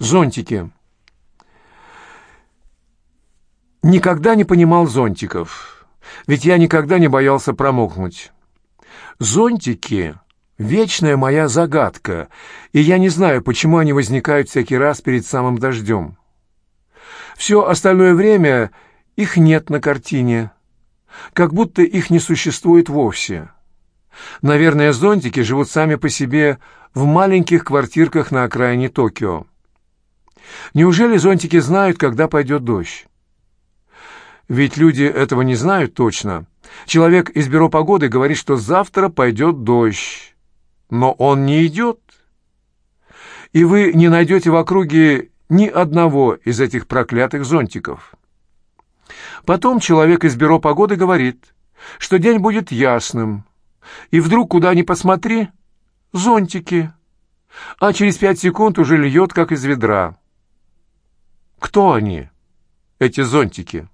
Зонтики. Никогда не понимал зонтиков, ведь я никогда не боялся промокнуть. Зонтики — вечная моя загадка, и я не знаю, почему они возникают всякий раз перед самым дождем. Все остальное время их нет на картине, как будто их не существует вовсе. Наверное, зонтики живут сами по себе в маленьких квартирках на окраине Токио. Неужели зонтики знают, когда пойдет дождь? Ведь люди этого не знают точно. Человек из бюро погоды говорит, что завтра пойдет дождь. Но он не идет. И вы не найдете в округе ни одного из этих проклятых зонтиков. Потом человек из бюро погоды говорит, что день будет ясным. И вдруг, куда ни посмотри, зонтики. А через пять секунд уже льет, как из ведра. Кто они, эти зонтики?